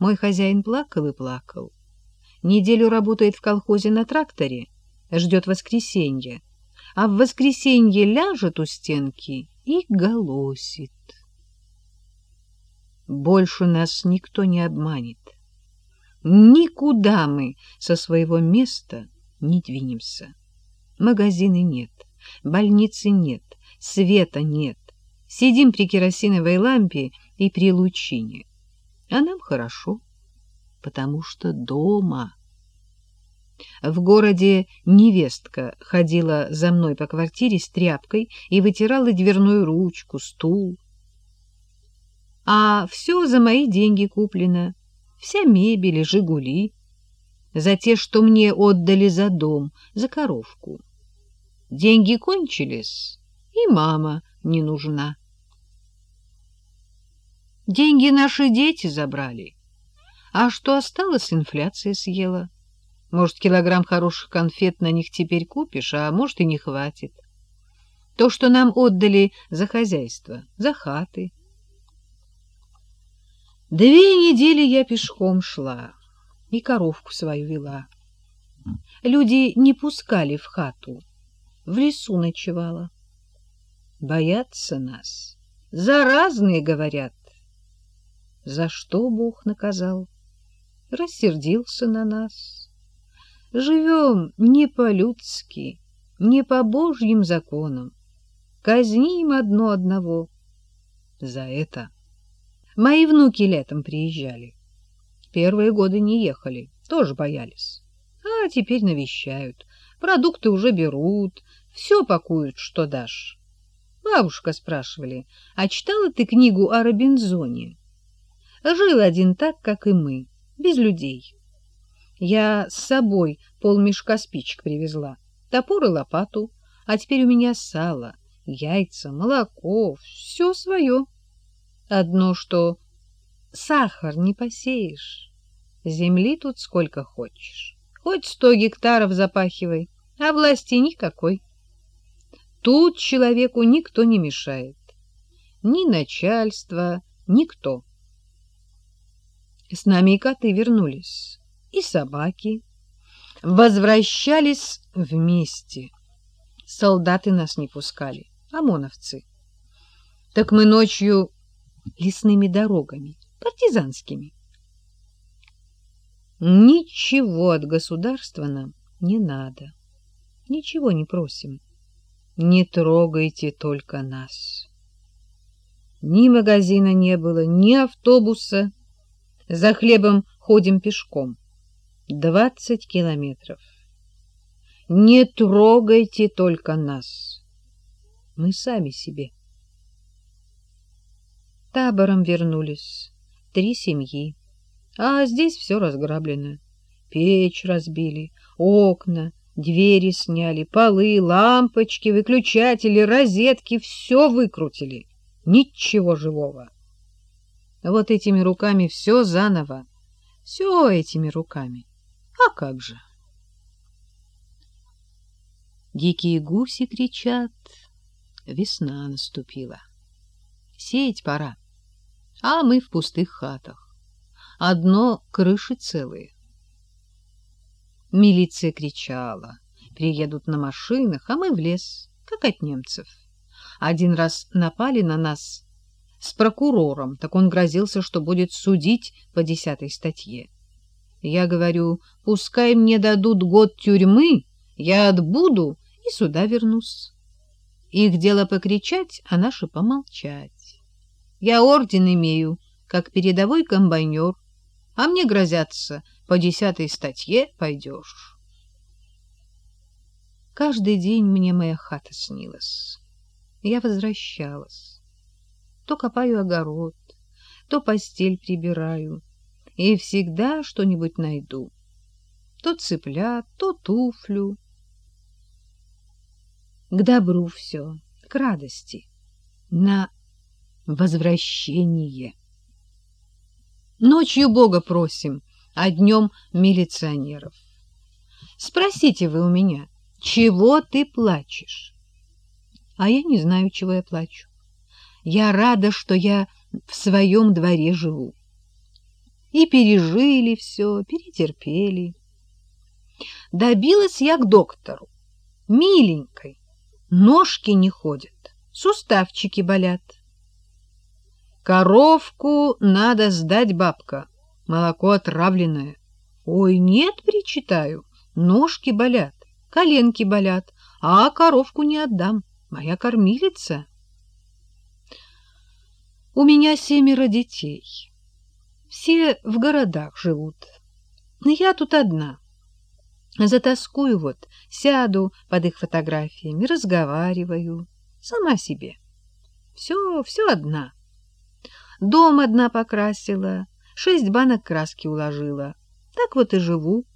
Мой хозяин плакал и плакал. Неделю работает в колхозе на тракторе, ждет воскресенья, а в воскресенье ляжет у стенки и голосит. Больше нас никто не обманет. Никуда мы со своего места не двинемся. Магазины нет, больницы нет, света нет. Сидим при керосиновой лампе и при лучине. А нам хорошо, потому что дома. В городе невестка ходила за мной по квартире с тряпкой и вытирала дверную ручку, стул. А все за мои деньги куплено. Вся мебель и «Жигули». За те, что мне отдали за дом, за коровку. Деньги кончились, и мама не нужна. Деньги наши дети забрали. А что осталось, инфляция съела. Может, килограмм хороших конфет на них теперь купишь, а может, и не хватит. То, что нам отдали за хозяйство, за хаты. Две недели я пешком шла и коровку свою вела. Люди не пускали в хату, в лесу ночевала. Боятся нас, заразные, говорят. За что Бог наказал? Рассердился на нас. Живем не по-людски, не по Божьим законам. Казним одно одного. За это мои внуки летом приезжали. Первые годы не ехали, тоже боялись. А теперь навещают. Продукты уже берут, все пакуют, что дашь. Бабушка спрашивали, а читала ты книгу о Робинзоне? Жил один так, как и мы, без людей. Я с собой полмешка спичек привезла, топор и лопату, а теперь у меня сало, яйца, молоко, все свое. Одно, что сахар не посеешь, земли тут сколько хочешь, хоть сто гектаров запахивай, а власти никакой. Тут человеку никто не мешает, ни начальство, никто. С нами и коты вернулись, и собаки. Возвращались вместе. Солдаты нас не пускали, ОМОНовцы. Так мы ночью лесными дорогами, партизанскими. Ничего от государства нам не надо. Ничего не просим. Не трогайте только нас. Ни магазина не было, ни автобуса, за хлебом ходим пешком. Двадцать километров. Не трогайте только нас. Мы сами себе. Табором вернулись. Три семьи. А здесь все разграблено. Печь разбили, окна, двери сняли, полы, лампочки, выключатели, розетки — все выкрутили. Ничего живого. Вот этими руками все заново. Все этими руками. А как же? Дикие гуси кричат. Весна наступила. Сеять пора. А мы в пустых хатах. Одно крыши целые. Милиция кричала. Приедут на машинах, а мы в лес, как от немцев. Один раз напали на нас с прокурором, так он грозился, что будет судить по десятой статье. Я говорю, пускай мне дадут год тюрьмы, я отбуду и сюда вернусь. Их дело покричать, а наше помолчать. Я орден имею, как передовой комбайнер, а мне грозятся, по десятой статье пойдешь. Каждый день мне моя хата снилась. Я возвращалась то копаю огород, то постель прибираю, и всегда что-нибудь найду. То цыплят, то туфлю. К добру все, к радости, на возвращение. Ночью Бога просим, а днем милиционеров. Спросите вы у меня, чего ты плачешь? А я не знаю, чего я плачу. Я рада, что я в своем дворе живу. и пережили все, перетерпели. Добилась я к доктору. Миленькой, ножки не ходят, суставчики болят. Коровку надо сдать, бабка, молоко отравленное. Ой, нет, причитаю, ножки болят, коленки болят, а коровку не отдам, моя кормилица. У меня семеро детей. Все в городах живут. Я тут одна. Затаскую вот, сяду под их фотографиями, разговариваю. Сама себе. Все, все одна. Дом одна покрасила, шесть банок краски уложила. Так вот и живу.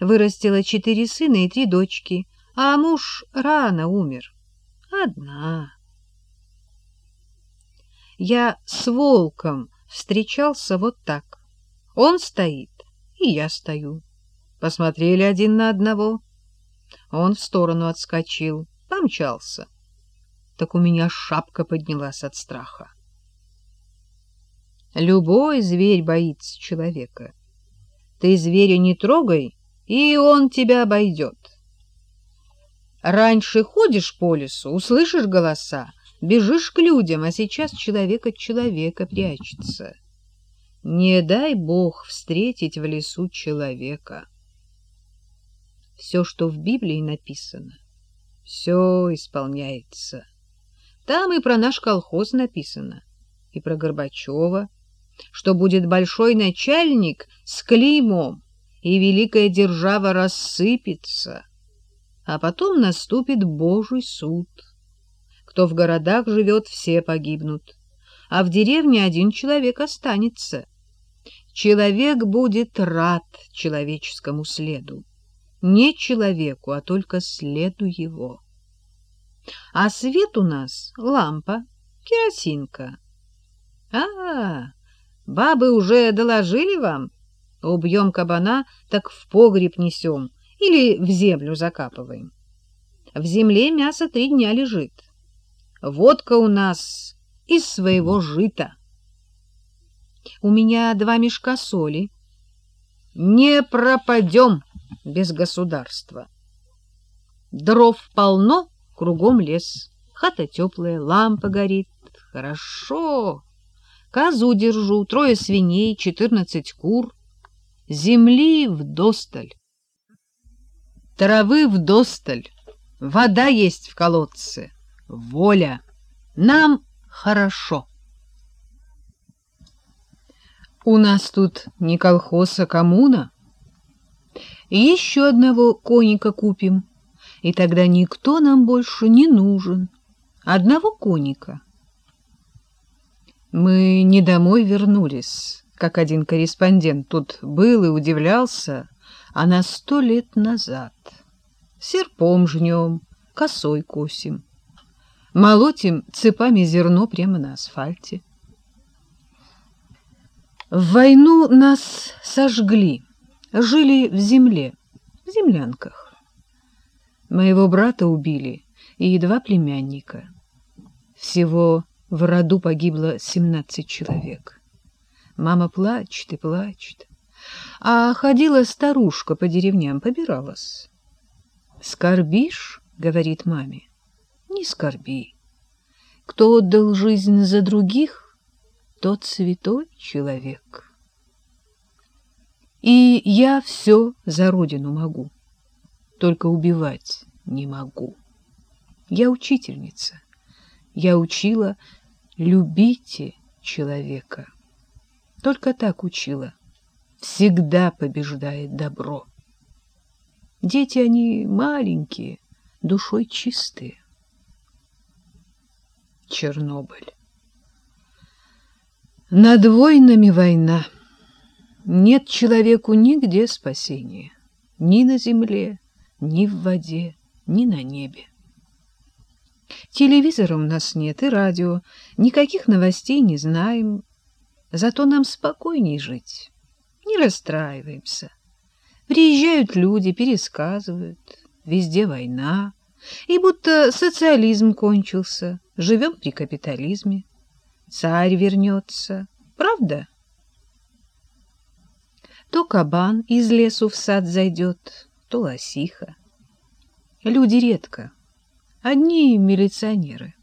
Вырастила четыре сына и три дочки, а муж рано умер. Одна. Я с волком встречался вот так. Он стоит, и я стою. Посмотрели один на одного. Он в сторону отскочил, помчался. Так у меня шапка поднялась от страха. Любой зверь боится человека. Ты зверя не трогай, и он тебя обойдет. Раньше ходишь по лесу, услышишь голоса, бежишь к людям, а сейчас человек от человека прячется. Не дай Бог встретить в лесу человека. Все, что в Библии написано, все исполняется. Там и про наш колхоз написано, и про Горбачева, что будет большой начальник с клеймом, и великая держава рассыпется, а потом наступит Божий суд. Кто в городах живет, все погибнут, а в деревне один человек останется. Человек будет рад человеческому следу. Не человеку, а только следу его. А свет у нас — лампа, керосинка. А, -а, -а бабы уже доложили вам? Убьем кабана, так в погреб несем или в землю закапываем. В земле мясо три дня лежит. Водка у нас из своего жита. У меня два мешка соли. Не пропадем без государства. Дров полно, кругом лес. Хата теплая, лампа горит. Хорошо. Козу держу, трое свиней, четырнадцать кур. Земли вдосталь. Травы вдосталь. Вода есть в колодце воля. Нам хорошо. У нас тут не колхоз, а коммуна. Еще одного коника купим, и тогда никто нам больше не нужен. Одного коника. Мы не домой вернулись, как один корреспондент тут был и удивлялся, а на сто лет назад. Серпом жнем, косой косим молотим цепами зерно прямо на асфальте. В войну нас сожгли, жили в земле, в землянках. Моего брата убили и два племянника. Всего в роду погибло семнадцать человек. Мама плачет и плачет, а ходила старушка по деревням, побиралась. «Скорбишь?» — говорит маме не скорби. Кто отдал жизнь за других, тот святой человек. И я все за родину могу, только убивать не могу. Я учительница, я учила «любите человека». Только так учила. Всегда побеждает добро. Дети они маленькие, душой чистые. Чернобыль. Над войнами война. Нет человеку нигде спасения. Ни на земле, ни в воде, ни на небе. Телевизора у нас нет и радио, никаких новостей не знаем. Зато нам спокойней жить. Не расстраиваемся. Приезжают люди, пересказывают. Везде война. И будто социализм кончился. Живем при капитализме. Царь вернется. Правда? То кабан из лесу в сад зайдет, то лосиха. Люди редко, одни милиционеры.